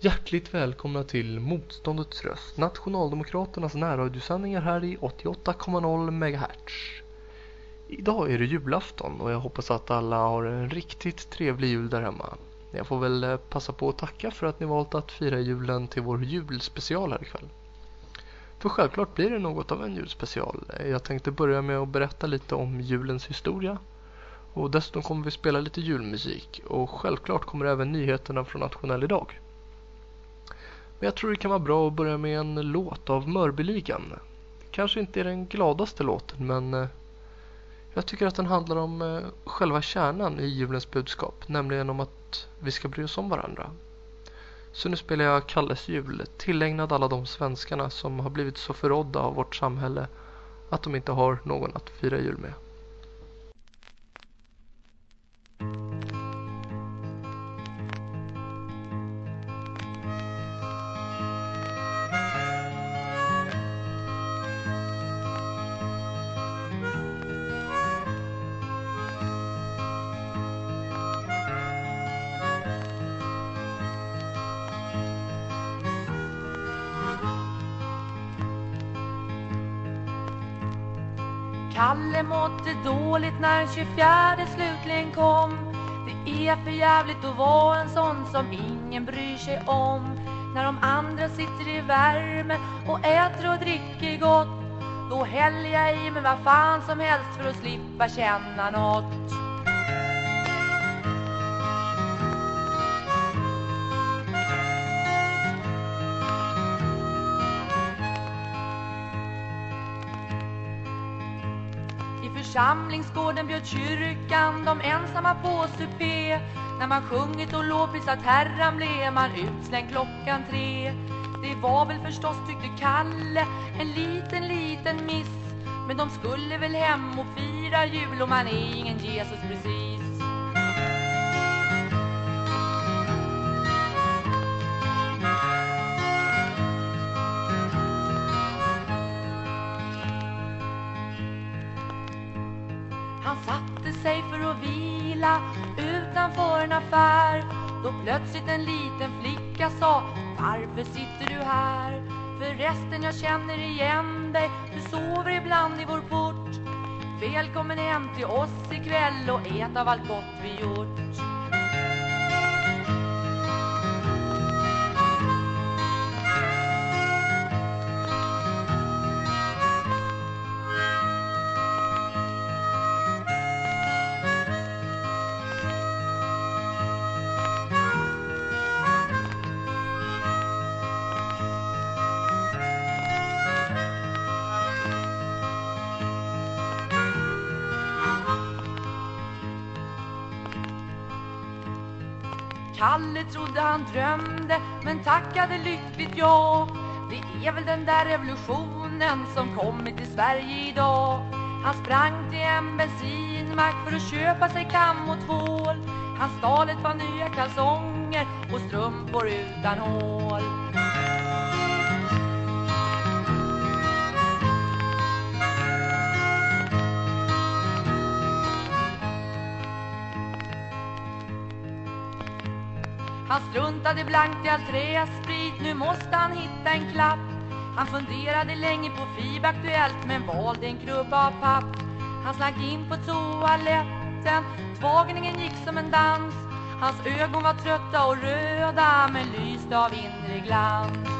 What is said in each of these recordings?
Hjärtligt välkomna till Motståndets röst, Nationaldemokraternas närradiosändningar här i 88,0 MHz. Idag är det julafton och jag hoppas att alla har en riktigt trevlig jul där hemma. Jag får väl eh, passa på att tacka för att ni valt att fira julen till vår julspecial här ikväll. För självklart blir det något av en julspecial. Jag tänkte börja med att berätta lite om julens historia. Och dessutom kommer vi spela lite julmusik. Och självklart kommer även nyheterna från Nationell idag. Men jag tror det kan vara bra att börja med en låt av Mörbyligan. Kanske inte är den gladaste låten men eh, jag tycker att den handlar om eh, själva kärnan i julens budskap. Nämligen om att vi ska bry oss om varandra. Så nu spelar jag Kalles jul, tillägnad alla de svenskarna som har blivit så förrådda av vårt samhälle att de inte har någon att fira jul med. Kalle mådde dåligt när den 24 slutligen kom. Det är för jävligt att vara en sån som ingen bryr sig om. När de andra sitter i värmen och äter och dricker gott Då häller jag i mig vad fan som helst för att slippa känna något. I församlingsgården bjöd kyrkan de ensamma på supé. När man sjungit och lovprisat Herran blev man utslängd klockan tre. Det var väl förstås, tyckte Kalle, en liten, liten miss. Men de skulle väl hem och fira jul och man är ingen Jesus precis. Liten, en liten flicka sa Varför sitter du här? Förresten jag känner igen dig. Du sover ibland i vår port. Välkommen hem till oss ikväll och ät av allt gott vi gjort. Trodde han drömde men tackade lyckligt ja. Det är väl den där revolutionen som kommit till Sverige idag. Han sprang till en bensinmack för att köpa sig kam och tvål. Han stal ett par nya kalsonger och strumpor utan hål. Han struntade blankt i all träsprit, nu måste han hitta en klapp. Han funderade länge på FIB-aktuellt men valde en krubba av papp. Han slank in på toaletten, tvagningen gick som en dans. Hans ögon var trötta och röda men lyste av inre glans.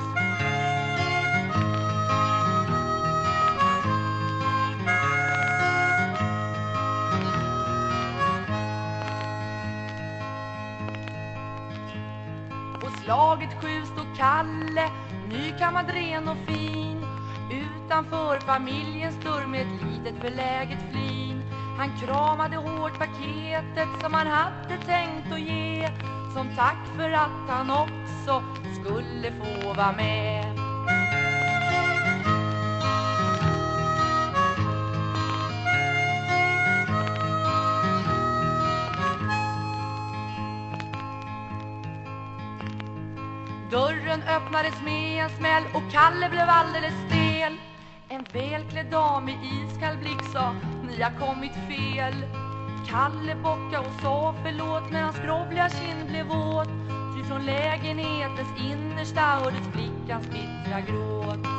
Kalle, nykammad ren och fin. Utanför familjens dörr med ett litet förläget flin. Han kramade hårt paketet som han hade tänkt att ge. Som tack för att han också skulle få vara med. Öppnades med en smäll och Kalle blev alldeles stel. En välklädd dam i iskall blick sa Ni har kommit fel. Kalle bocka och sa förlåt Men hans skrovliga kind blev våt. Ty från lägenhetens innersta hördes flickans bittra gråt.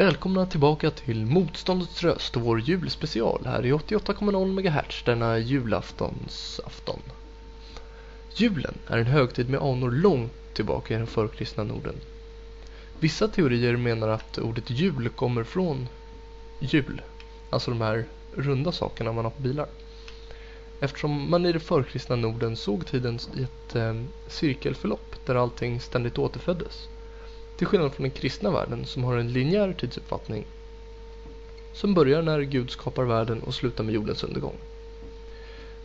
Välkomna tillbaka till Motståndets röst och vår julspecial här i 88,0 MHz denna julaftonsafton. Julen är en högtid med anor långt tillbaka i den förkristna Norden. Vissa teorier menar att ordet jul kommer från jul, alltså de här runda sakerna man har på bilar. Eftersom man i det förkristna Norden såg tiden i ett eh, cirkelförlopp där allting ständigt återföddes. Till skillnad från den kristna världen som har en linjär tidsuppfattning som börjar när Gud skapar världen och slutar med jordens undergång.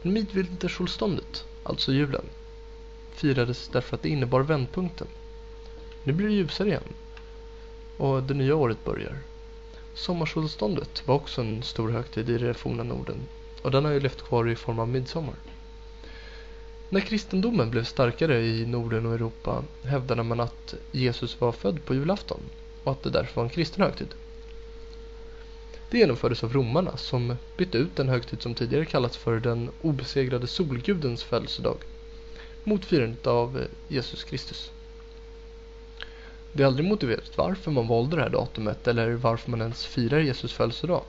Men midvintersolståndet, alltså julen, firades därför att det innebar vändpunkten. Nu blir det ljusare igen och det nya året börjar. Sommarsolståndet var också en stor högtid i det forna Norden och den har ju levt kvar i form av midsommar. När kristendomen blev starkare i Norden och Europa hävdade man att Jesus var född på julafton och att det därför var en kristen högtid. Det genomfördes av romarna som bytte ut den högtid som tidigare kallats för den obesegrade solgudens födelsedag mot firandet av Jesus Kristus. Det är aldrig motiverat varför man valde det här datumet eller varför man ens firar Jesus födelsedag.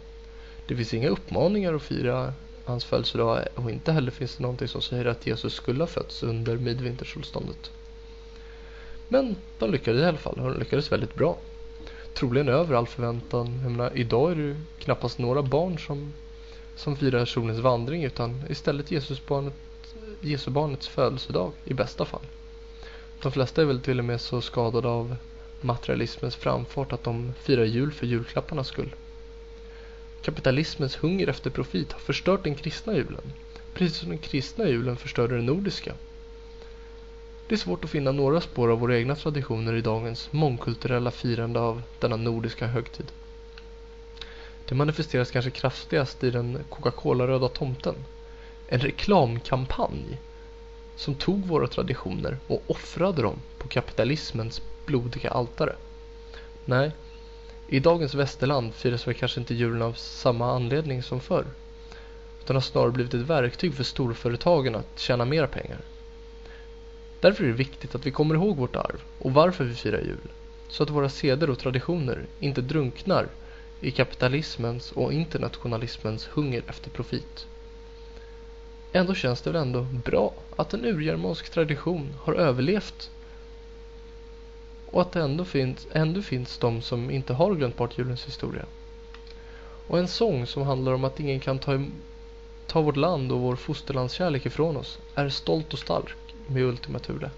Det finns inga uppmaningar att fira hans födelsedag och inte heller finns det någonting som säger att Jesus skulle ha fötts under midvintersolståndet. Men de lyckades i alla fall och de lyckades väldigt bra. Troligen över all förväntan. Jag menar, idag är det ju knappast några barn som, som firar solens vandring utan istället Jesusbarnet, Jesubarnets födelsedag i bästa fall. De flesta är väl till och med så skadade av materialismens framfart att de firar jul för julklapparnas skull. Kapitalismens hunger efter profit har förstört den kristna julen, precis som den kristna julen förstörde den nordiska. Det är svårt att finna några spår av våra egna traditioner i dagens mångkulturella firande av denna nordiska högtid. Det manifesteras kanske kraftigast i den Coca-Cola-röda tomten. En reklamkampanj som tog våra traditioner och offrade dem på kapitalismens blodiga altare. Nej, i dagens västerland firas väl kanske inte julen av samma anledning som förr. Utan har snarare blivit ett verktyg för storföretagen att tjäna mer pengar. Därför är det viktigt att vi kommer ihåg vårt arv och varför vi firar jul. Så att våra seder och traditioner inte drunknar i kapitalismens och internationalismens hunger efter profit. Ändå känns det väl ändå bra att en urgermansk tradition har överlevt och att det ändå finns, ändå finns de som inte har glömt bort julens historia. Och en sång som handlar om att ingen kan ta, ta vårt land och vår fosterlandskärlek ifrån oss är stolt och stark med Ultima Thule.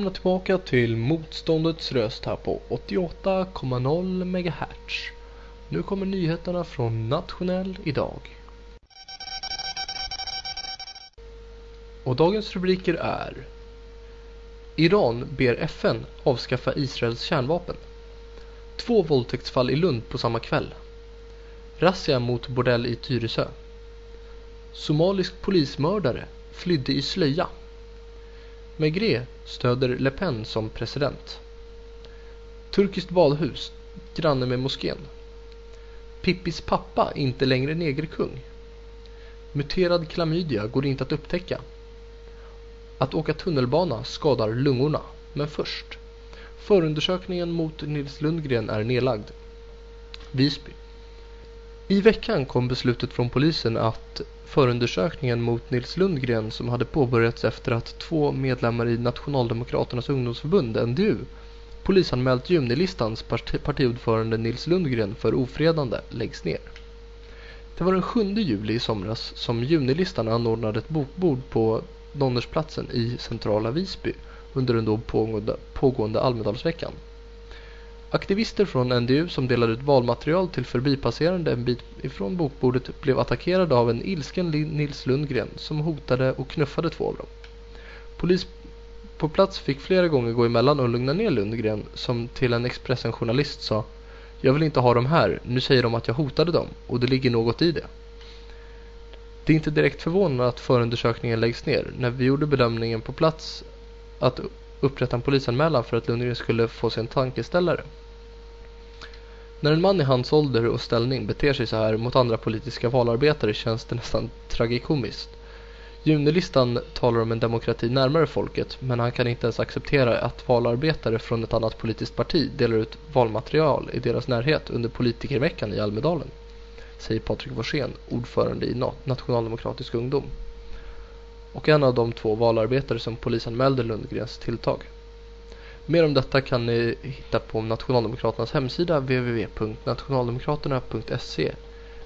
Välkomna tillbaka till Motståndets röst här på 88,0 MHz. Nu kommer nyheterna från Nationell idag. Och dagens rubriker är Iran ber FN avskaffa Israels kärnvapen. Två våldtäktsfall i Lund på samma kväll. Razzia mot bordell i Tyresö. Somalisk polismördare flydde i slöja. Maigret stöder Le Pen som president. Turkiskt badhus, granne med moskén. Pippis pappa inte längre negerkung. Muterad klamydia går inte att upptäcka. Att åka tunnelbana skadar lungorna. Men först. Förundersökningen mot Nils Lundgren är nedlagd. Visby. I veckan kom beslutet från polisen att förundersökningen mot Nils Lundgren som hade påbörjats efter att två medlemmar i Nationaldemokraternas ungdomsförbund, NDU, polisanmält Junilistans partiordförande Nils Lundgren för ofredande läggs ner. Det var den 7 juli i somras som Junilistan anordnade ett bokbord på Donnersplatsen i centrala Visby under den då pågående, pågående Almedalsveckan. Aktivister från NDU som delade ut valmaterial till förbipasserande en bit ifrån bokbordet blev attackerade av en ilsken Nils Lundgren som hotade och knuffade två av dem. Polis på plats fick flera gånger gå emellan och lugna ner Lundgren som till en Expressen-journalist sa Jag vill inte ha dem här, nu säger de att jag hotade dem och det ligger något i det. Det är inte direkt förvånande att förundersökningen läggs ner. När vi gjorde bedömningen på plats att upprätta en polisanmälan för att Lundgren skulle få sig en tankeställare. När en man i hans ålder och ställning beter sig så här mot andra politiska valarbetare känns det nästan tragikomiskt. Junilistan talar om en demokrati närmare folket men han kan inte ens acceptera att valarbetare från ett annat politiskt parti delar ut valmaterial i deras närhet under politikerveckan i Almedalen säger Patrik Forsén, ordförande i Nationaldemokratisk ungdom. Och en av de två valarbetare som polisanmälde Lundgrens tilltag. Mer om detta kan ni hitta på Nationaldemokraternas hemsida www.nationaldemokraterna.se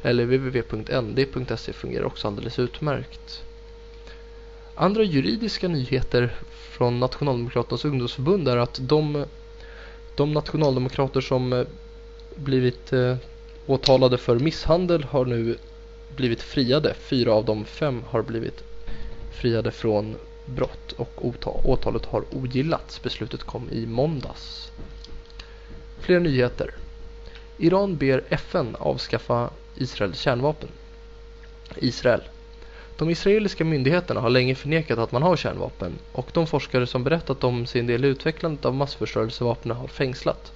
eller www.nd.se fungerar också alldeles utmärkt. Andra juridiska nyheter från Nationaldemokraternas ungdomsförbund är att de, de nationaldemokrater som eh, blivit eh, åtalade för misshandel har nu blivit friade. Fyra av de fem har blivit friade från brott och åtalet har ogillats. Beslutet kom i måndags. Fler nyheter. Iran ber FN avskaffa Israels kärnvapen. Israel. De israeliska myndigheterna har länge förnekat att man har kärnvapen och de forskare som berättat om sin del i utvecklandet av massförstörelsevapen har fängslat.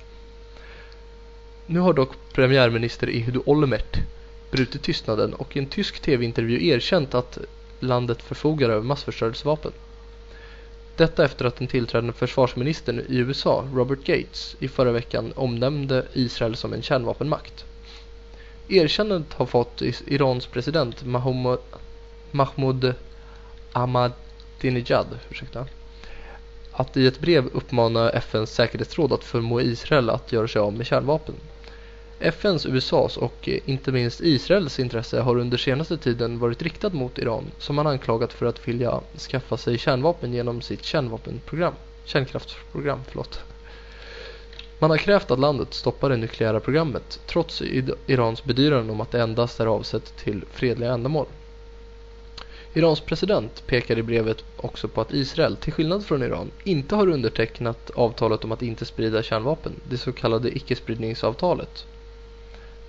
Nu har dock premiärminister Ehud Olmert brutit tystnaden och i en tysk tv-intervju erkänt att landet förfogar över massförstörelsevapen. Detta efter att den tillträdande försvarsministern i USA, Robert Gates, i förra veckan omnämnde Israel som en kärnvapenmakt. Erkännandet har fått Irans president Mahmoud Ahmadinejad ursäkta, att i ett brev uppmana FNs säkerhetsråd att förmå Israel att göra sig av med kärnvapen. FNs, USAs och eh, inte minst Israels intresse har under senaste tiden varit riktat mot Iran som man anklagat för att vilja skaffa sig kärnvapen genom sitt kärnvapenprogram, kärnkraftsprogram. Förlåt. Man har krävt att landet stoppar det nukleära programmet trots Irans bedyranden om att det endast är avsett till fredliga ändamål. Irans president pekar i brevet också på att Israel, till skillnad från Iran, inte har undertecknat avtalet om att inte sprida kärnvapen, det så kallade icke-spridningsavtalet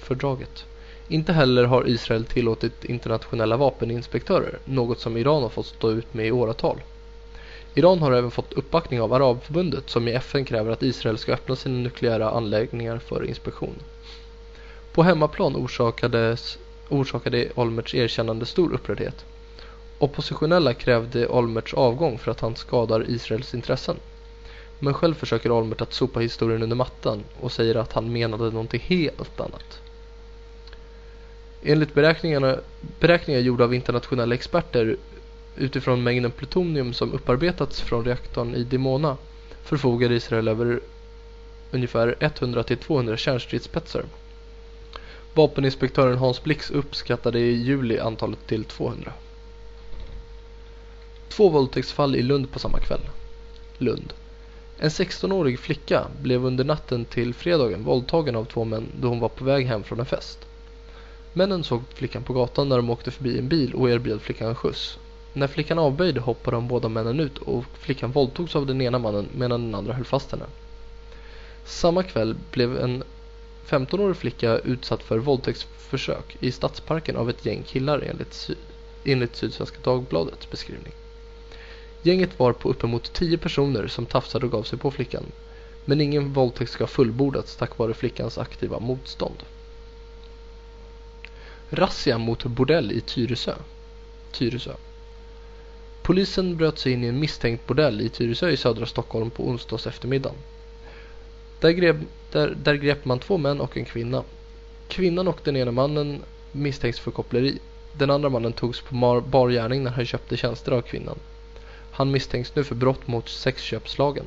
fördraget. Inte heller har Israel tillåtit internationella vapeninspektörer, något som Iran har fått stå ut med i åratal. Iran har även fått uppbackning av Arabförbundet som i FN kräver att Israel ska öppna sina nukleära anläggningar för inspektion. På hemmaplan orsakades, orsakade Olmerts erkännande stor upprördhet. Oppositionella krävde Olmerts avgång för att han skadar Israels intressen. Men själv försöker Olmert att sopa historien under mattan och säger att han menade någonting helt annat. Enligt beräkningarna, beräkningar gjorda av internationella experter utifrån mängden plutonium som upparbetats från reaktorn i Dimona förfogar Israel över ungefär 100-200 kärnstridsspetsar. Vapeninspektören Hans Blix uppskattade i juli antalet till 200. Två våldtäktsfall i Lund på samma kväll. Lund. En 16-årig flicka blev under natten till fredagen våldtagen av två män då hon var på väg hem från en fest. Männen såg flickan på gatan när de åkte förbi en bil och erbjöd flickan en skjuts. När flickan avböjde hoppade de båda männen ut och flickan våldtogs av den ena mannen medan den andra höll fast henne. Samma kväll blev en 15-årig flicka utsatt för våldtäktsförsök i stadsparken av ett gäng killar enligt, Sy enligt Sydsvenska Dagbladets beskrivning. Gänget var på uppemot 10 personer som tafsade och gav sig på flickan. Men ingen våldtäkt ska fullbordats tack vare flickans aktiva motstånd. Razzia mot bordell i Tyresö. Tyresö. Polisen bröt sig in i en misstänkt bordell i Tyresö i södra Stockholm på onsdags eftermiddag. Där, grep, där, där grep man två män och en kvinna. Kvinnan och den ena mannen misstänks för koppleri. Den andra mannen togs på bar gärning när han köpte tjänster av kvinnan. Han misstänks nu för brott mot sexköpslagen.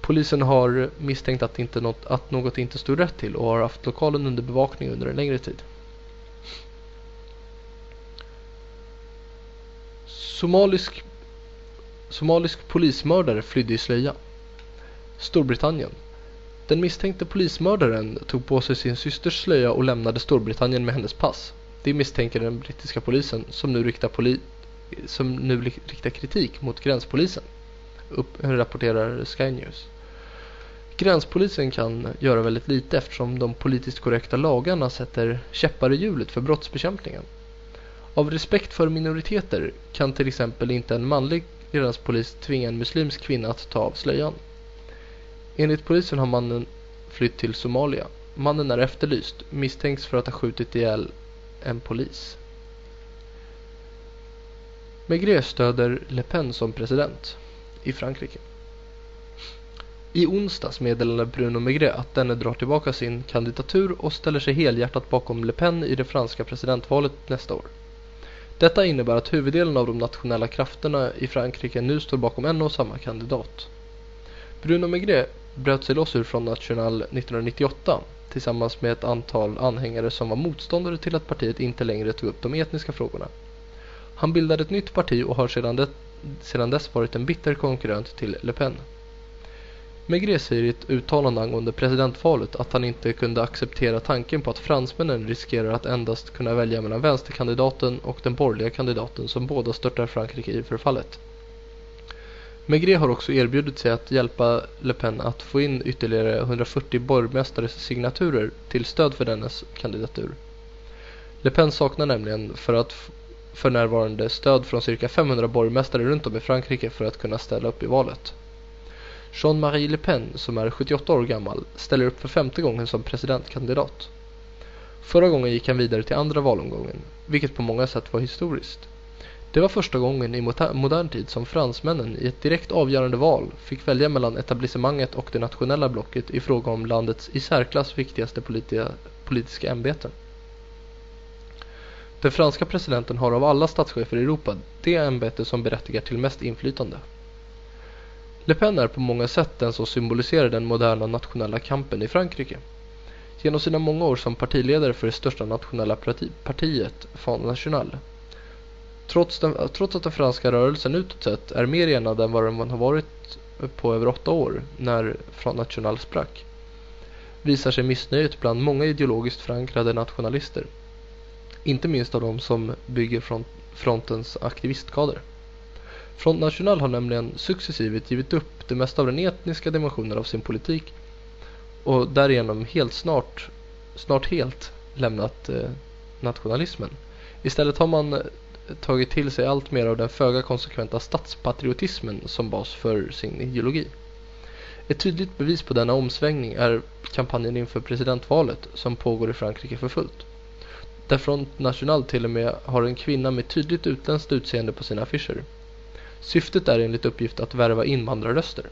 Polisen har misstänkt att, inte något, att något inte stod rätt till och har haft lokalen under bevakning under en längre tid. Somalisk, somalisk polismördare flydde i slöja. Storbritannien. Den misstänkte polismördaren tog på sig sin systers slöja och lämnade Storbritannien med hennes pass. Det misstänker den brittiska polisen som nu riktar, poli som nu riktar kritik mot gränspolisen, upp, rapporterar Sky News. Gränspolisen kan göra väldigt lite eftersom de politiskt korrekta lagarna sätter käppar i hjulet för brottsbekämpningen. Av respekt för minoriteter kan till exempel inte en manlig gränspolis tvinga en muslimsk kvinna att ta av slöjan. Enligt polisen har mannen flytt till Somalia. Mannen är efterlyst, misstänks för att ha skjutit ihjäl en polis. Maigret stöder Le Pen som president i Frankrike. I onsdags meddelade Bruno Maigret att denne drar tillbaka sin kandidatur och ställer sig helhjärtat bakom Le Pen i det franska presidentvalet nästa år. Detta innebär att huvuddelen av de nationella krafterna i Frankrike nu står bakom en och samma kandidat. Bruno Maigret bröt sig loss ur Front National 1998 tillsammans med ett antal anhängare som var motståndare till att partiet inte längre tog upp de etniska frågorna. Han bildade ett nytt parti och har sedan, det, sedan dess varit en bitter konkurrent till Le Pen. Maigret säger i ett uttalande angående presidentvalet att han inte kunde acceptera tanken på att fransmännen riskerar att endast kunna välja mellan vänsterkandidaten och den borgerliga kandidaten som båda störtar Frankrike i förfallet. Maigret har också erbjudit sig att hjälpa Le Pen att få in ytterligare 140 borgmästares signaturer till stöd för dennes kandidatur. Le Pen saknar nämligen för att för närvarande stöd från cirka 500 borgmästare runt om i Frankrike för att kunna ställa upp i valet. Jean-Marie Le Pen, som är 78 år gammal, ställer upp för femte gången som presidentkandidat. Förra gången gick han vidare till andra valomgången, vilket på många sätt var historiskt. Det var första gången i modern tid som fransmännen i ett direkt avgörande val fick välja mellan etablissemanget och det nationella blocket i fråga om landets i särklass viktigaste politiska ämbeten. Den franska presidenten har av alla statschefer i Europa det ämbete som berättigar till mest inflytande. Le Pen är på många sätt den som symboliserar den moderna nationella kampen i Frankrike. Genom sina många år som partiledare för det största nationella partiet, Front National. Trots, den, trots att den franska rörelsen utåt sett är mer enad än vad den har varit på över åtta år, när Front National sprack, visar sig missnöjet bland många ideologiskt förankrade nationalister. Inte minst av de som bygger front, frontens aktivistkader. Front National har nämligen successivt givit upp det mesta av den etniska dimensionen av sin politik och därigenom helt snart, snart helt lämnat eh, nationalismen. Istället har man eh, tagit till sig allt mer av den föga konsekventa statspatriotismen som bas för sin ideologi. Ett tydligt bevis på denna omsvängning är kampanjen inför presidentvalet som pågår i Frankrike för fullt. Där Front National till och med har en kvinna med tydligt utländskt utseende på sina affischer. Syftet är enligt uppgift att värva invandrarröster.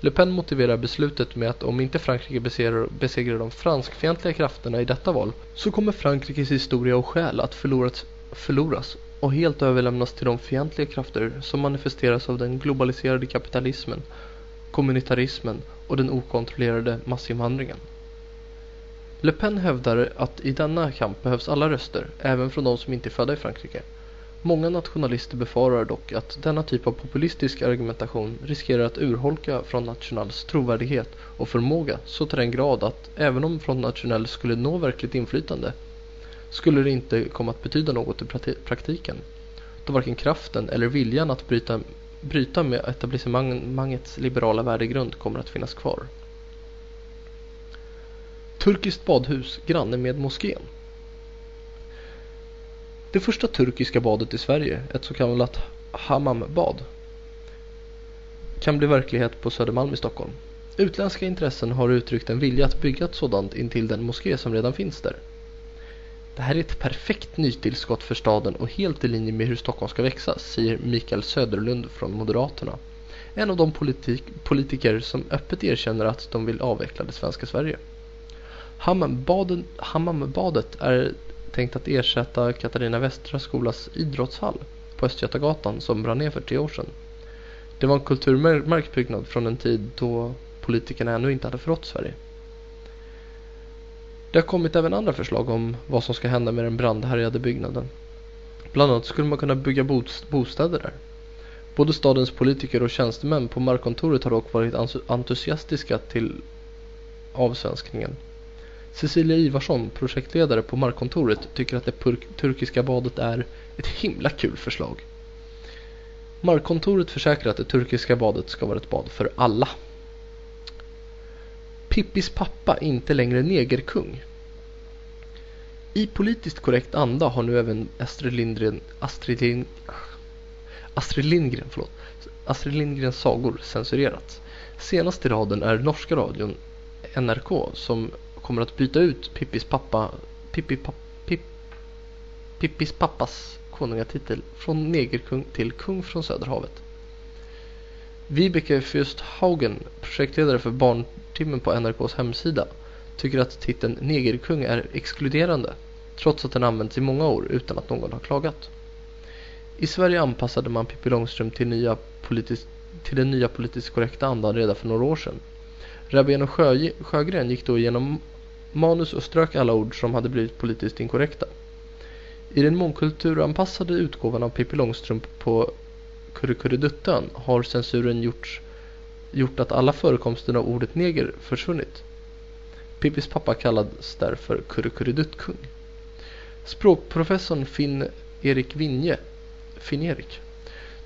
Le Pen motiverar beslutet med att om inte Frankrike besegrar, besegrar de franskfientliga krafterna i detta val så kommer Frankrikes historia och själ att förlorats, förloras och helt överlämnas till de fientliga krafter som manifesteras av den globaliserade kapitalismen, kommunitarismen och den okontrollerade massinvandringen. Le Pen hävdar att i denna kamp behövs alla röster, även från de som inte är födda i Frankrike. Många nationalister befarar dock att denna typ av populistisk argumentation riskerar att urholka Front Nationals trovärdighet och förmåga så till den grad att även om Front National skulle nå verkligt inflytande skulle det inte komma att betyda något i praktiken då varken kraften eller viljan att bryta, bryta med etablissemangets liberala värdegrund kommer att finnas kvar. Turkiskt badhus granne med moskén. Det första turkiska badet i Sverige, ett så kallat hamambad, kan bli verklighet på Södermalm i Stockholm. Utländska intressen har uttryckt en vilja att bygga ett sådant intill den moské som redan finns där. Det här är ett perfekt nytillskott för staden och helt i linje med hur Stockholm ska växa, säger Mikael Söderlund från Moderaterna. En av de politik politiker som öppet erkänner att de vill avveckla det svenska Sverige. Hammambadet är tänkt att ersätta Katarina Västra skolas idrottshall på Östgötagatan som brann ner för tre år sedan. Det var en kulturmärkt byggnad från en tid då politikerna ännu inte hade förrått Sverige. Det har kommit även andra förslag om vad som ska hända med den brandhärjade byggnaden. Bland annat skulle man kunna bygga bostäder där. Både stadens politiker och tjänstemän på markkontoret har dock varit entusiastiska till avsvenskningen. Cecilia Ivarsson, projektledare på markkontoret, tycker att det turkiska badet är ett himla kul förslag. Markkontoret försäkrar att det turkiska badet ska vara ett bad för alla. Pippis pappa inte längre negerkung. I politiskt korrekt anda har nu även Astrid Lindgren, Astrid, Lind, Astrid Lindgren, förlåt, Astrid Lindgrens sagor censurerats. Senast i raden är norska radion NRK som kommer att byta ut Pippis pappa, Pippi, papp, Pipp, Pippis pappas konungatitel från negerkung till kung från Söderhavet. Vibeke Haugen, projektledare för Barntimmen på NRKs hemsida, tycker att titeln negerkung är exkluderande trots att den använts i många år utan att någon har klagat. I Sverige anpassade man Pippi Långstrump till, nya politisk, till den nya politiskt korrekta andan redan för några år sedan. Rabén och Sjö, Sjögren gick då igenom manus och strök alla ord som hade blivit politiskt inkorrekta. I den mångkulturanpassade utgåvan av Pippi Långstrump på Kurrekurreduttön har censuren gjort, gjort att alla förekomsten av ordet neger försvunnit. Pippis pappa kallades därför Kurrekurreduttkung. Språkprofessorn Finn-Erik Vinje, Finn-Erik,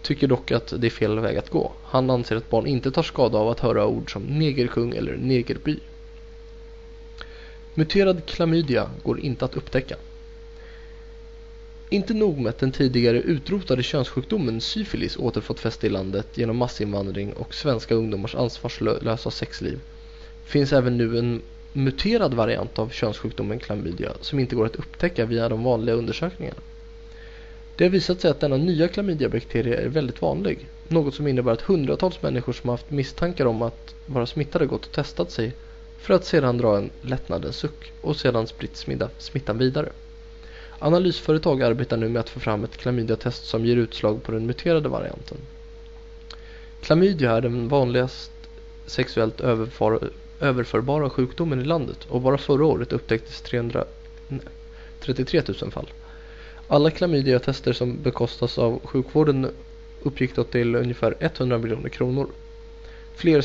tycker dock att det är fel väg att gå. Han anser att barn inte tar skada av att höra ord som negerkung eller negerby. Muterad klamydia går inte att upptäcka. Inte nog med att den tidigare utrotade könssjukdomen syfilis återfått fäste i landet genom massinvandring och svenska ungdomars ansvarslösa sexliv finns även nu en muterad variant av könssjukdomen klamydia som inte går att upptäcka via de vanliga undersökningarna. Det har visat sig att denna nya klamydiabakterie är väldigt vanlig, något som innebär att hundratals människor som haft misstankar om att vara smittade gått och testat sig för att sedan dra en lättnadens suck och sedan spritt smittan vidare. Analysföretag arbetar nu med att få fram ett klamydiatest som ger utslag på den muterade varianten. Klamydia är den vanligast sexuellt överför, överförbara sjukdomen i landet och bara förra året upptäcktes 333 000 fall. Alla klamydiatester som bekostas av sjukvården uppgick då till ungefär 100 miljoner kronor. Fler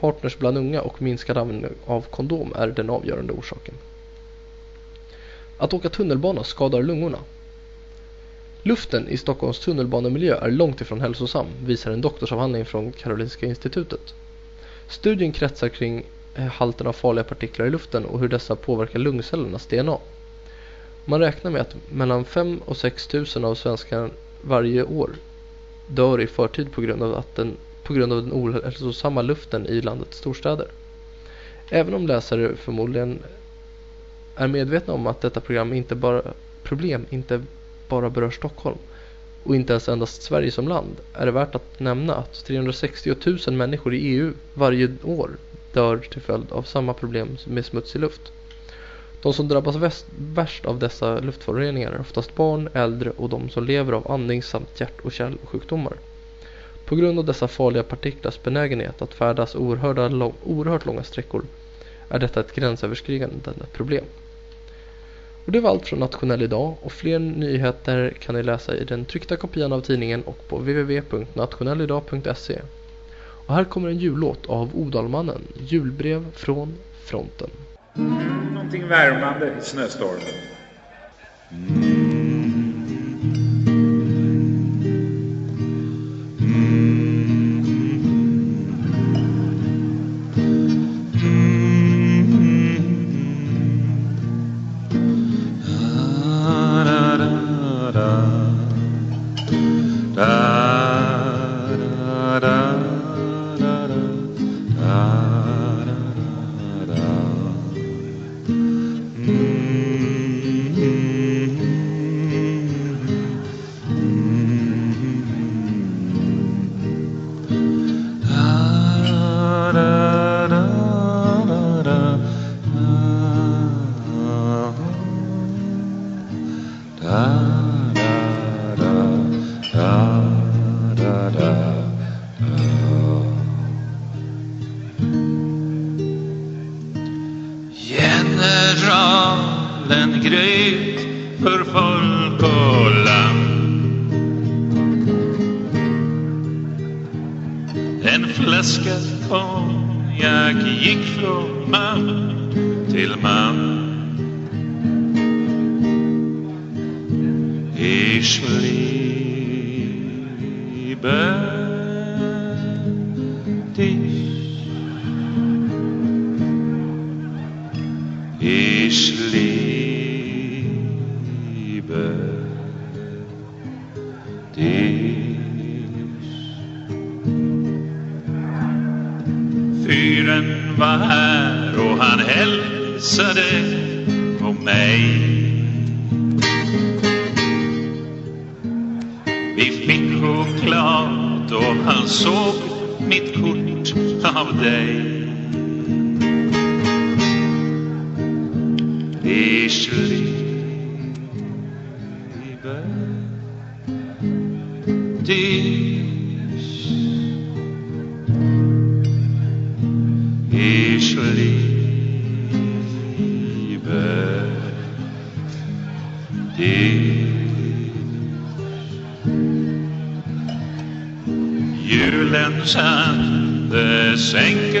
partners bland unga och minskad användning av kondom är den avgörande orsaken. Att åka tunnelbana skadar lungorna. Luften i Stockholms tunnelbanemiljö är långt ifrån hälsosam, visar en doktorsavhandling från Karolinska institutet. Studien kretsar kring eh, halten av farliga partiklar i luften och hur dessa påverkar lungcellernas DNA. Man räknar med att mellan 5 och 6 tusen av svenskar varje år dör i förtid på grund av att den på grund av den ohälsosamma luften i landets storstäder. Även om läsare förmodligen är medvetna om att detta program inte bara, problem inte bara berör Stockholm och inte ens endast Sverige som land är det värt att nämna att 360 000 människor i EU varje år dör till följd av samma problem med smutsig luft. De som drabbas väst, värst av dessa luftföroreningar är oftast barn, äldre och de som lever av andnings samt hjärt- och kärlsjukdomar. På grund av dessa farliga partiklars benägenhet att färdas oerhört långa sträckor är detta ett gränsöverskridande problem. Och det var allt från Nationell Idag och fler nyheter kan ni läsa i den tryckta kopian av tidningen och på www.nationellidag.se. Och här kommer en jullåt av Odalmannen, julbrev från fronten. Någonting värmande i snöstormen.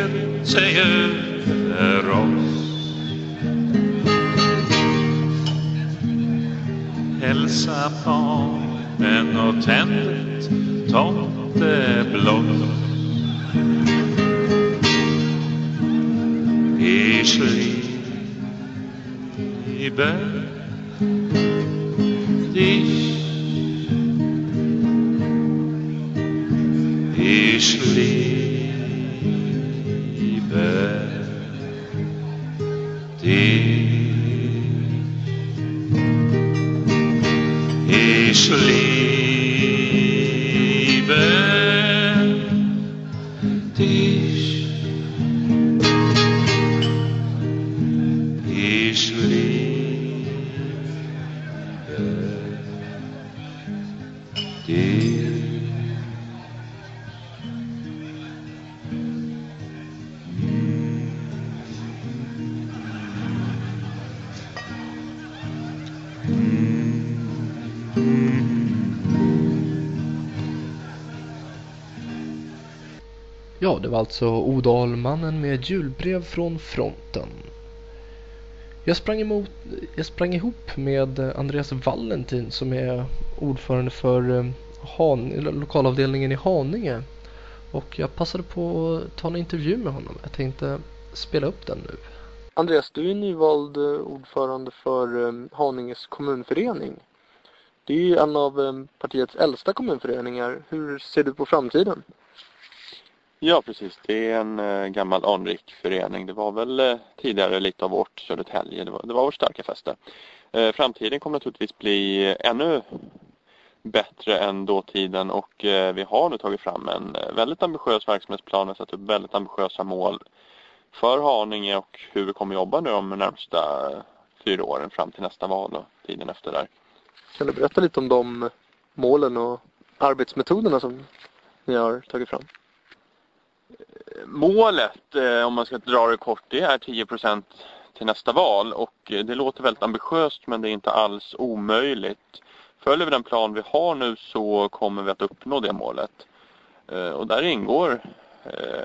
Sänker sig över oss. Hälsa barnen och tänd ett tomtebloss. Ich liebe dich. Ich liebe Det var alltså Odalmannen med julbrev från fronten. Jag sprang, emot, jag sprang ihop med Andreas Valentin som är ordförande för eh, Han, lokalavdelningen i Haninge. Och jag passade på att ta en intervju med honom. Jag tänkte spela upp den nu. Andreas, du är nyvald eh, ordförande för eh, Haninges kommunförening. Det är ju en av partiets äldsta kommunföreningar. Hur ser du på framtiden? Ja, precis. Det är en eh, gammal anrik förening. Det var väl eh, tidigare lite av vårt Södertälje. Det var, det var vårt starka fäste. Eh, framtiden kommer naturligtvis bli eh, ännu bättre än dåtiden och eh, vi har nu tagit fram en eh, väldigt ambitiös verksamhetsplan och satt upp väldigt ambitiösa mål för Haninge och hur vi kommer jobba nu de närmsta eh, fyra åren fram till nästa val och tiden efter där. Kan du berätta lite om de målen och arbetsmetoderna som ni har tagit fram? Målet, eh, om man ska dra det kort, det är 10% till nästa val och eh, det låter väldigt ambitiöst men det är inte alls omöjligt. Följer vi den plan vi har nu så kommer vi att uppnå det målet. Eh, och där ingår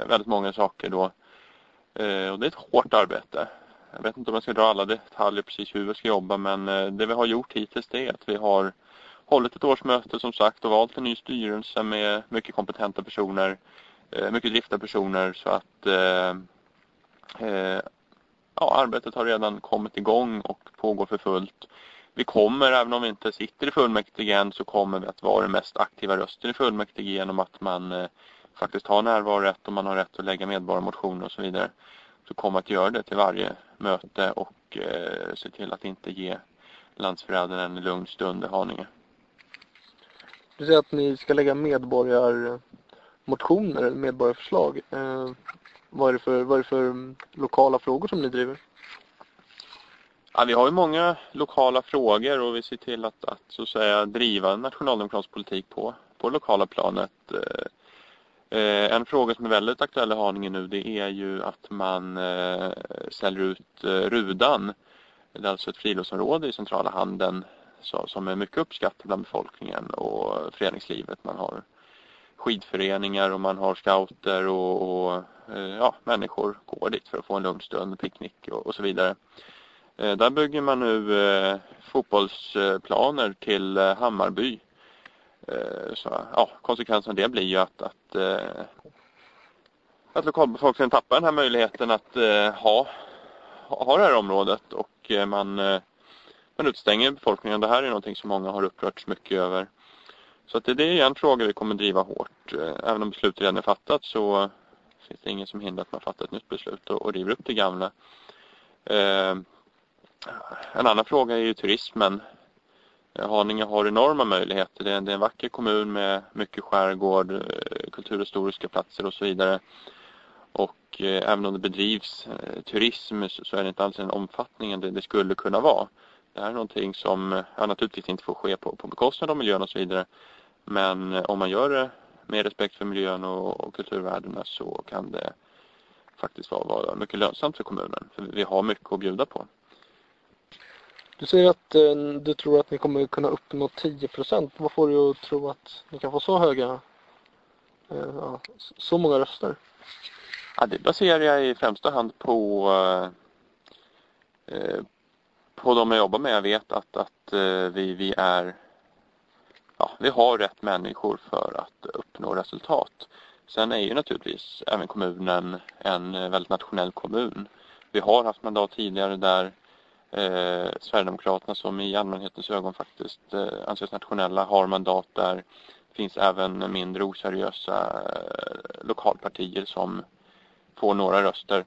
väldigt många saker då. Och det är ett hårt arbete. Jag vet inte om jag ska dra alla detaljer precis hur vi ska jobba men det vi har gjort hittills det är att vi har hållit ett årsmöte som sagt och valt en ny styrelse med mycket kompetenta personer, Eh, mycket driftiga personer så att eh, eh, ja, arbetet har redan kommit igång och pågår för fullt. Vi kommer, även om vi inte sitter i fullmäktige än, så kommer vi att vara den mest aktiva rösten i fullmäktige genom att man eh, faktiskt har närvarorätt och man har rätt att lägga medborgarmotioner och så vidare. Så kommer att göra det till varje möte och eh, se till att inte ge landsförrädaren en lugn stund i Haninge. Du säger att ni ska lägga medborgar motioner eller medborgarförslag. Eh, vad, är det för, vad är det för mm, lokala frågor som ni driver? Ja, vi har ju många lokala frågor och vi ser till att, att så att säga driva nationaldemokratisk politik på, på lokala planet. Eh, eh, en fråga som är väldigt aktuell i Haninge nu det är ju att man eh, säljer ut eh, Rudan. Det är alltså ett friluftsområde i centrala Handen som är mycket uppskattat bland befolkningen och föreningslivet. Man har skidföreningar och man har scouter och, och eh, ja, människor går dit för att få en lugn stund, picknick och, och så vidare. Eh, där bygger man nu eh, fotbollsplaner till Hammarby. Så, ja, konsekvensen av det blir ju att, att, att lokalbefolkningen tappar den här möjligheten att ha, ha det här området och man man utestänger befolkningen. Det här är någonting som många har upprörts mycket över. Så att det är en fråga vi kommer driva hårt. Eh, även om beslutet redan är fattat så finns det ingen som hindrar att man fattar ett nytt beslut och, och river upp det gamla. Eh, en annan fråga är ju turismen. Eh, Haninge har enorma möjligheter. Det är, en, det är en vacker kommun med mycket skärgård, eh, kulturhistoriska platser och så vidare. Och eh, även om det bedrivs eh, turism så, så, är det inte alls den omfattningen det, det skulle kunna vara. Det här är någonting som ja, naturligtvis inte får ske på, på bekostnad av miljön och så vidare. Men eh, om man gör det med respekt för miljön och, och kulturvärdena så kan det faktiskt vara, vara mycket lönsamt för kommunen. För vi har mycket att bjuda på. Du säger att eh, du tror att ni kommer kunna uppnå 10 procent. Vad får du att tro att ni kan få så höga, eh, ja, så många röster? Ja, det baserar jag i främsta hand på, eh, på de jag jobbar med. Jag vet att, att eh, vi, vi är ja, vi har rätt människor för att uppnå resultat. Sen är ju naturligtvis även kommunen en eh, väldigt nationell kommun. Vi har haft mandat tidigare där eh, Sverigedemokraterna som i allmänhetens ögon faktiskt eh, anses nationella har mandat där. Det finns även mindre oseriösa eh, lokalpartier som får några röster.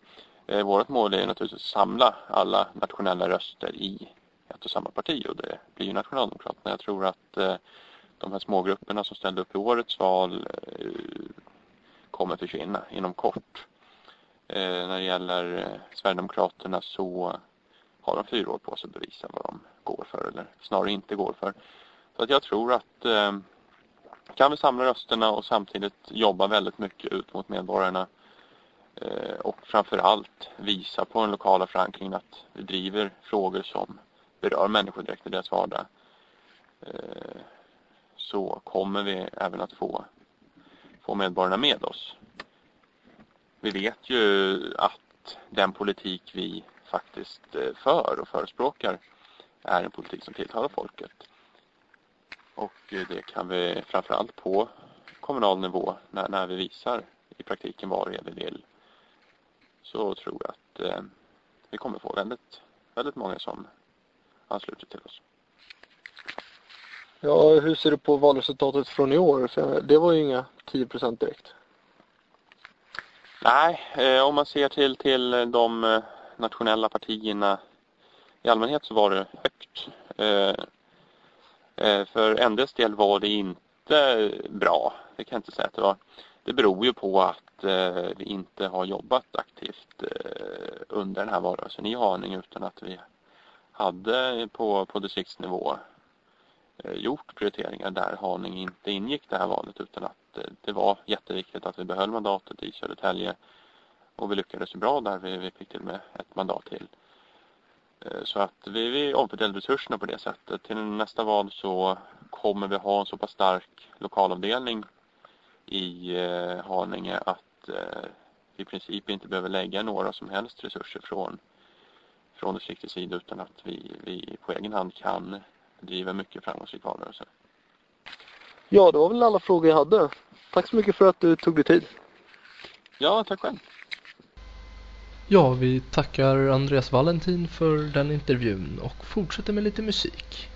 Eh, vårt mål är naturligtvis att samla alla nationella röster i ett och samma parti och det blir ju Nationaldemokraterna. Jag tror att eh, de här smågrupperna som ställde upp i årets val eh, kommer försvinna inom kort. Eh, när det gäller eh, Sverigedemokraterna så har de fyra år på sig att bevisa vad de går för eller snarare inte går för. Så att jag tror att eh, kan vi samla rösterna och samtidigt jobba väldigt mycket ut mot medborgarna och och framförallt visa på den lokala förankringen att vi driver frågor som berör människor direkt i deras vardag eh, så kommer vi även att få, få medborgarna med oss. Vi vet ju att den politik vi faktiskt eh, för och förespråkar är en politik som tilltalar folket. Och det kan vi framförallt på kommunal nivå när, när vi visar i praktiken vad det är vi vill så tror jag att eh, vi kommer få väldigt, väldigt många som ansluter till oss. Ja, hur ser du på valresultatet från i år? För det var ju inga 10 procent direkt. Nej, eh, om man ser till, till de eh, nationella partierna i allmänhet så var det högt. Eh, eh för NDs del var det inte bra. Det kan jag inte säga att det var. Det beror ju på att Eh, vi inte har jobbat aktivt eh, under den här valrörelsen i Haninge utan att vi hade på, på distriktsnivå eh, gjort prioriteringar där Haninge inte ingick det här valet utan att eh, det var jätteviktigt att vi behöll mandatet i Södertälje och vi lyckades bra där vi, vi fick till med ett mandat till. Eh, Så att vi, vi omfördelade resurserna på det sättet. Till nästa val så kommer vi ha en så pass stark lokalavdelning i eh, Haninge att i princip inte behöver lägga några som helst resurser från, från distriktets sida utan att vi, vi på egen hand kan driva mycket framgångsrik valrörelse. Ja, det var väl alla frågor jag hade. Tack så mycket för att du tog dig tid. Ja, tack själv. Ja, vi tackar Andreas Valentin för den intervjun och fortsätter med lite musik.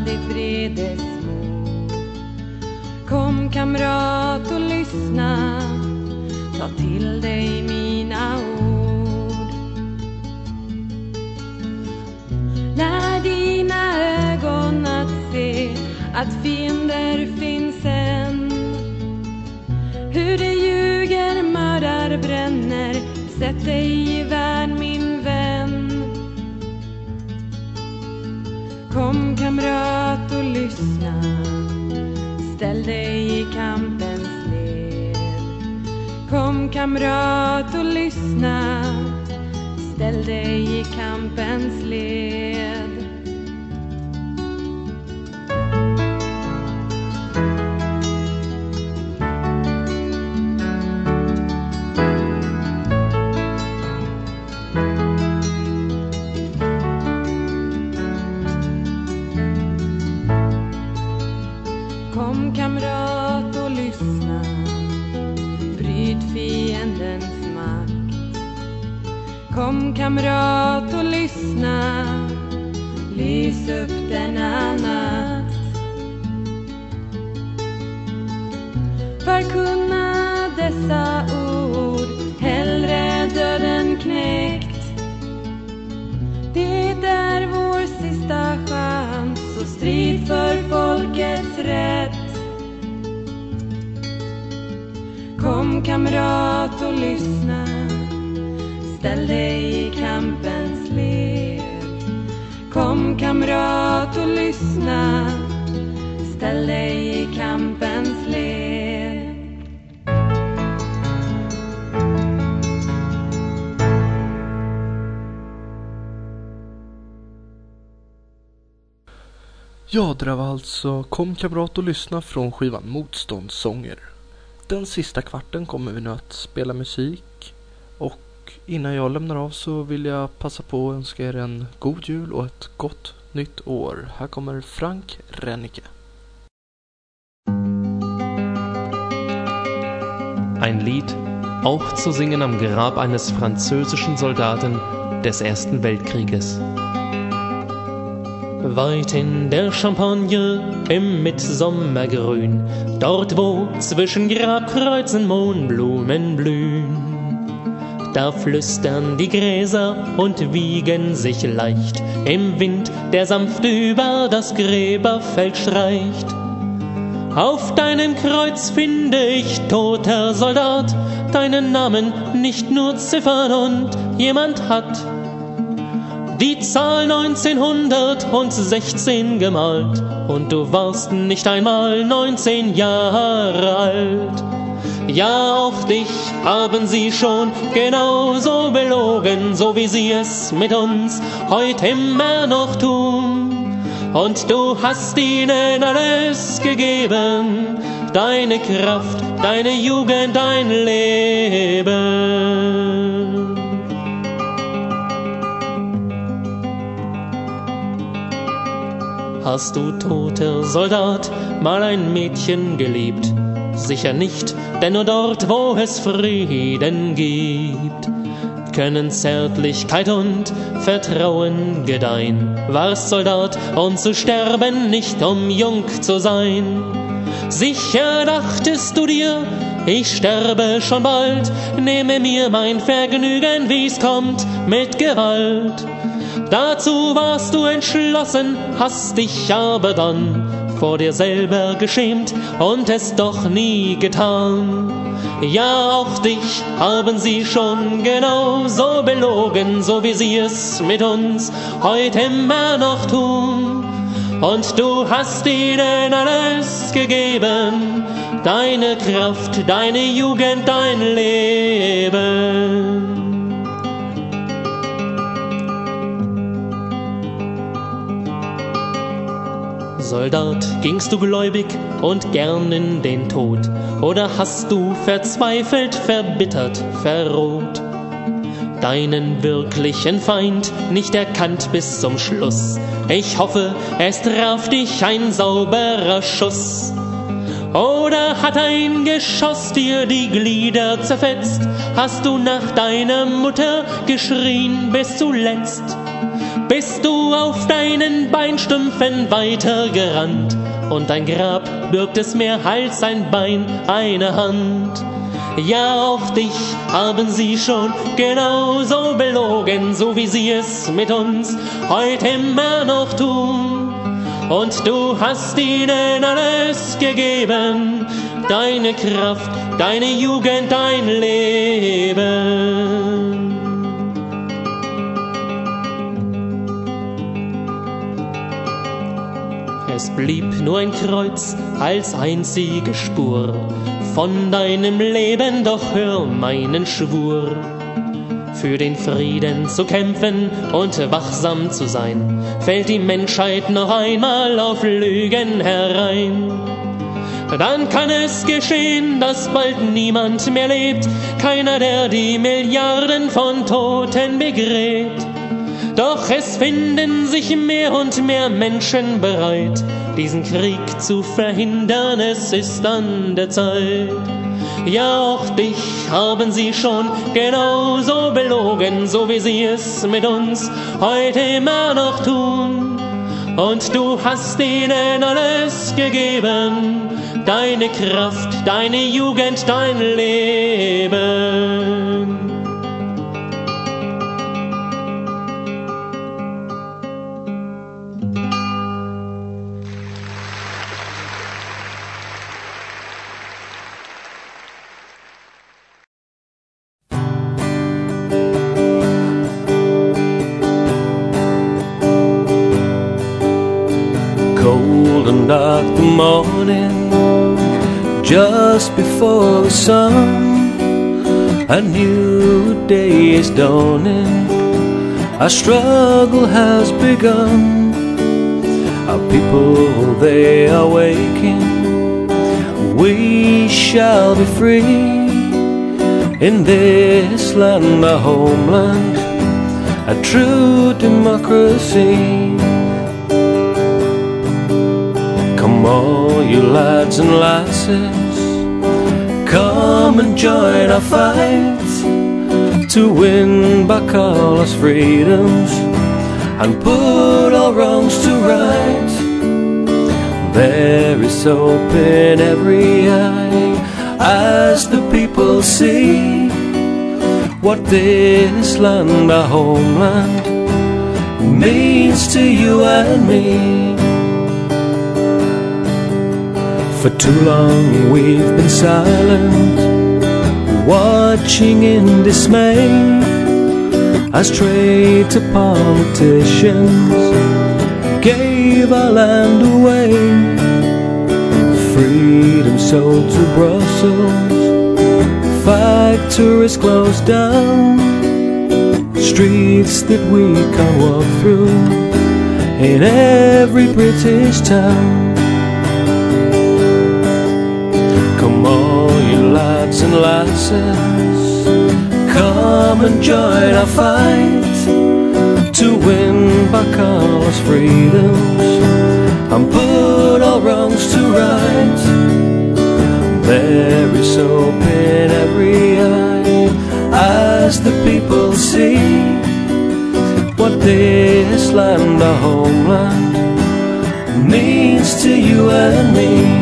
Stilla ditt Kom kamrat och lyssna. Ta till dig mina ord. Lär dina ögon att se att fiender finns än. Hur det ljuger, mördar, bränner Sätt dig Ställ dig i kampens led. Kom kamrat och lyssna. Ställ dig i kampens led. Kamrat och lyssna. Lys upp denna natt Förkunna dessa ord Hellre döden knäckt? Det är vår sista chans Och strid för folkets rätt. Kom kamrat och lyssna. Ställ dig kamrat och lyssna. Ställ dig i kampens led. Ja, det där var alltså Kom kamrat och lyssna från skivan Motståndssånger. Den sista kvarten kommer vi nu att spela musik. Och innan jag lämnar av så vill jag passa på att önska er en god jul och ett gott nytt år. Här kommer Frank Rennicke. Ein Lied, auch zu singen am Grab eines französischen Soldaten des Ersten Weltkrieges. Weit in der Champagne im Mitsommergrün, dort wo zwischen Grabkreuzen Mohnblumen blühen. Da flüstern die Gräser und wiegen sich leicht im Wind, der sanft über das Gräberfeld streicht. Auf deinem Kreuz finde ich, toter Soldat, deinen Namen nicht nur Ziffern und jemand hat die Zahl 1916 gemalt und du warst nicht einmal 19 Jahre alt. Ja, auch dich haben sie schon genauso belogen, so wie sie es mit uns heute immer noch tun. Und du hast ihnen alles gegeben, deine Kraft, deine Jugend, dein Leben. Hast du, toter Soldat, mal ein Mädchen geliebt? Sicher nicht, denn nur dort, wo es Frieden gibt, können Zärtlichkeit und Vertrauen gedeihen. Warst Soldat, um zu sterben, nicht um jung zu sein. Sicher dachtest du dir, ich sterbe schon bald, nehme mir mein Vergnügen, wie's kommt, mit Gewalt. Dazu warst du entschlossen, hast dich aber dann vor dir selber geschämt und es doch nie getan. Ja, auch dich haben sie schon genauso belogen, so wie sie es mit uns heute immer noch tun. Und du hast ihnen alles gegeben, deine Kraft, deine Jugend, dein Leben. Soldat, gingst du gläubig und gern in den Tod? Oder hast du verzweifelt, verbittert, verroht? Deinen wirklichen Feind nicht erkannt bis zum Schluss. Ich hoffe, es traf dich ein sauberer Schuss. Oder hat ein Geschoss dir die Glieder zerfetzt? Hast du nach deiner Mutter geschrien bis zuletzt? Bist du auf deinen Beinstümpfen weitergerannt und dein Grab birgt es mehr als ein Bein, eine Hand. Ja, auch dich haben sie schon genauso belogen, so wie sie es mit uns heute immer noch tun. Und du hast ihnen alles gegeben, deine Kraft, deine Jugend, dein Leben. Es blieb nur ein Kreuz als einzige Spur von deinem Leben, doch hör meinen Schwur. Für den Frieden zu kämpfen und wachsam zu sein, fällt die Menschheit noch einmal auf Lügen herein. Dann kann es geschehen, dass bald niemand mehr lebt, keiner, der die Milliarden von Toten begräbt. Doch es finden sich mehr und mehr Menschen bereit, diesen Krieg zu verhindern, es ist an der Zeit. Ja, auch dich haben sie schon genauso belogen, so wie sie es mit uns heute immer noch tun. Und du hast ihnen alles gegeben, deine Kraft, deine Jugend, dein Leben. Sun. A new day is dawning. A struggle has begun. Our people they are waking. We shall be free. In this land our homeland. A true democracy. Come all you lads and lasses, come and join our fight to win back all our freedoms and put all wrongs to right. There is hope in every eye as the people see what this land, our homeland, means to you and me. For too long we've been silent, watching in dismay as trade to politicians gave our land away. Freedom sold to Brussels, factories closed down, streets that we can't walk through in every British town. Come all you lads and lasses, come and join our fight to win back all our freedoms and put all wrongs to right. There is hope in every eye as the people see what this land, our homeland, means to you and me.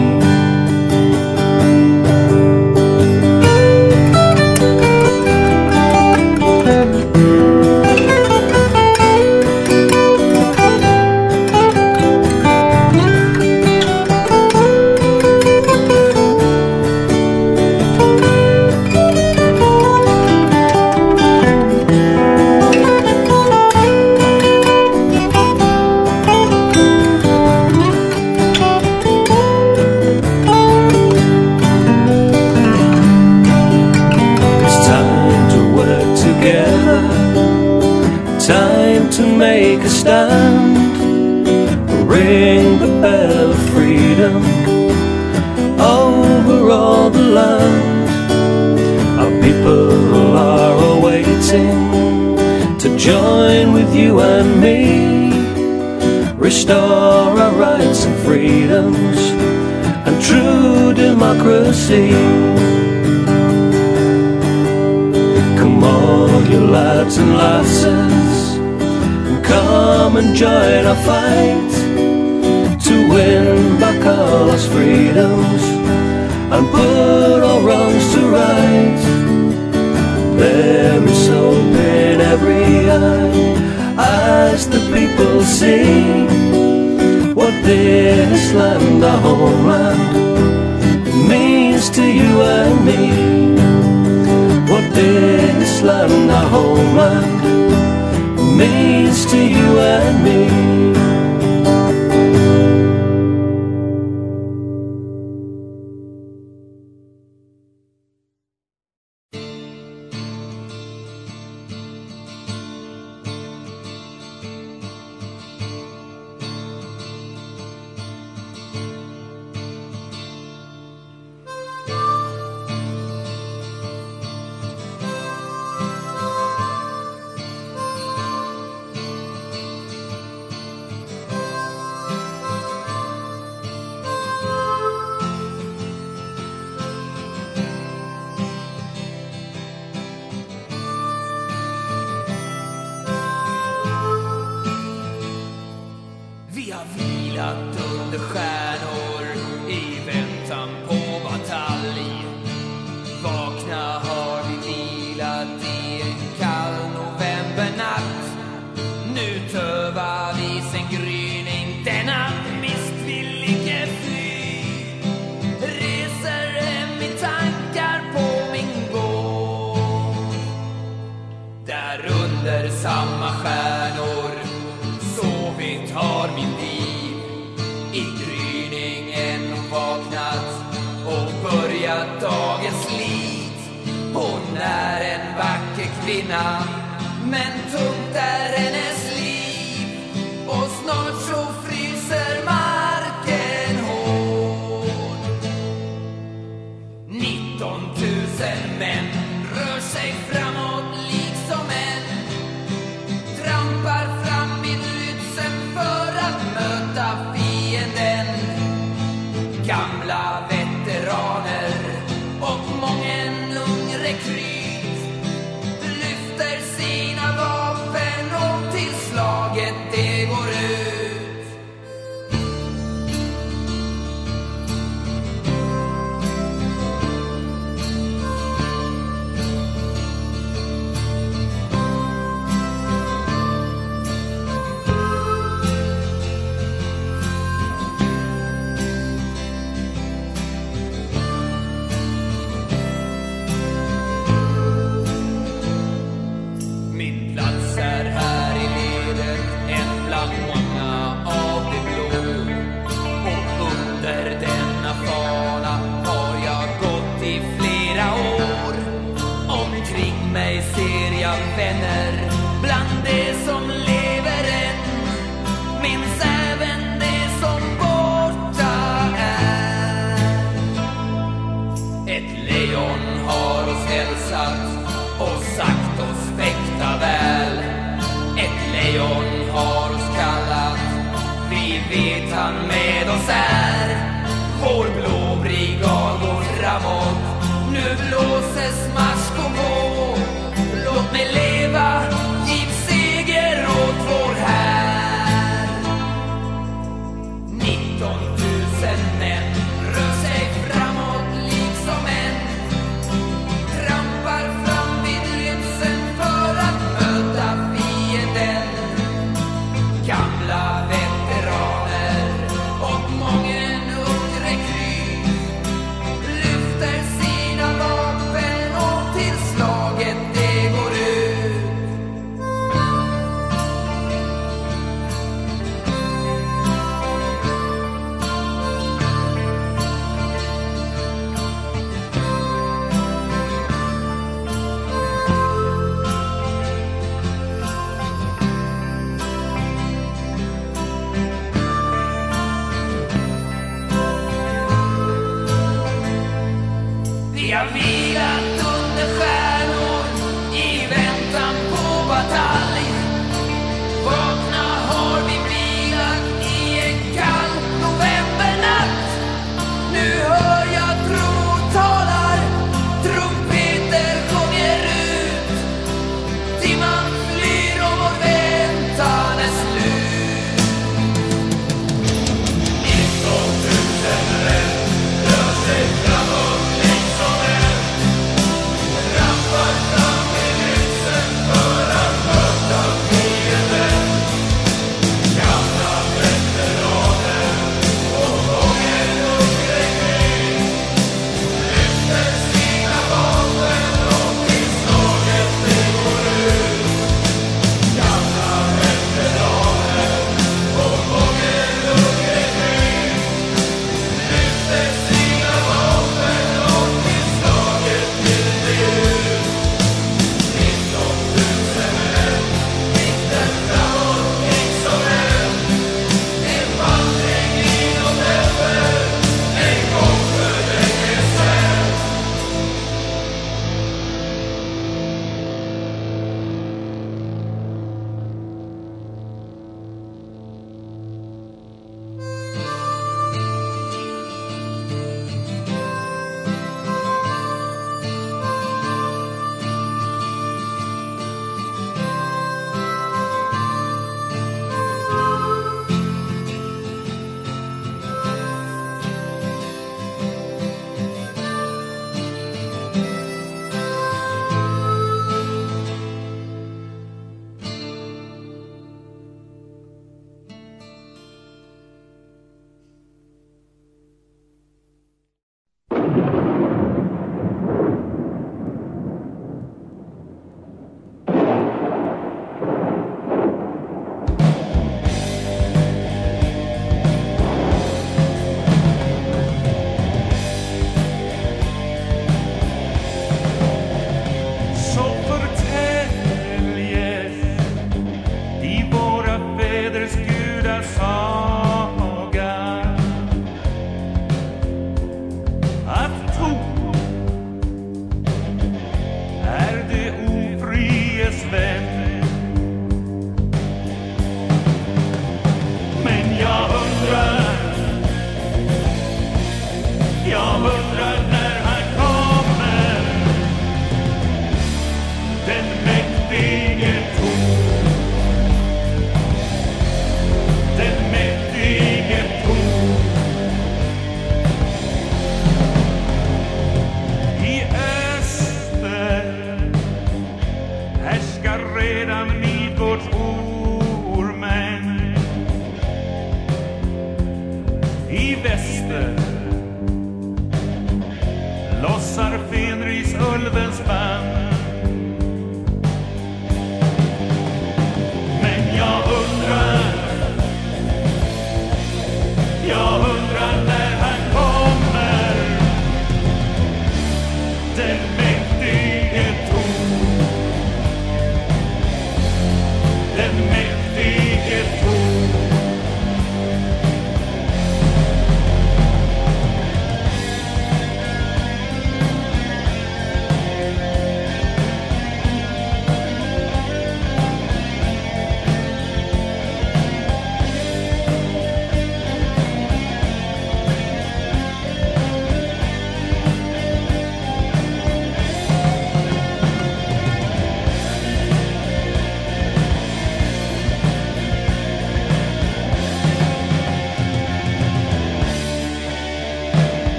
And put all wrongs to right. There is hope in every eye as the people see what this land, our homeland, means to you and me what this land, our homeland, means to you and me.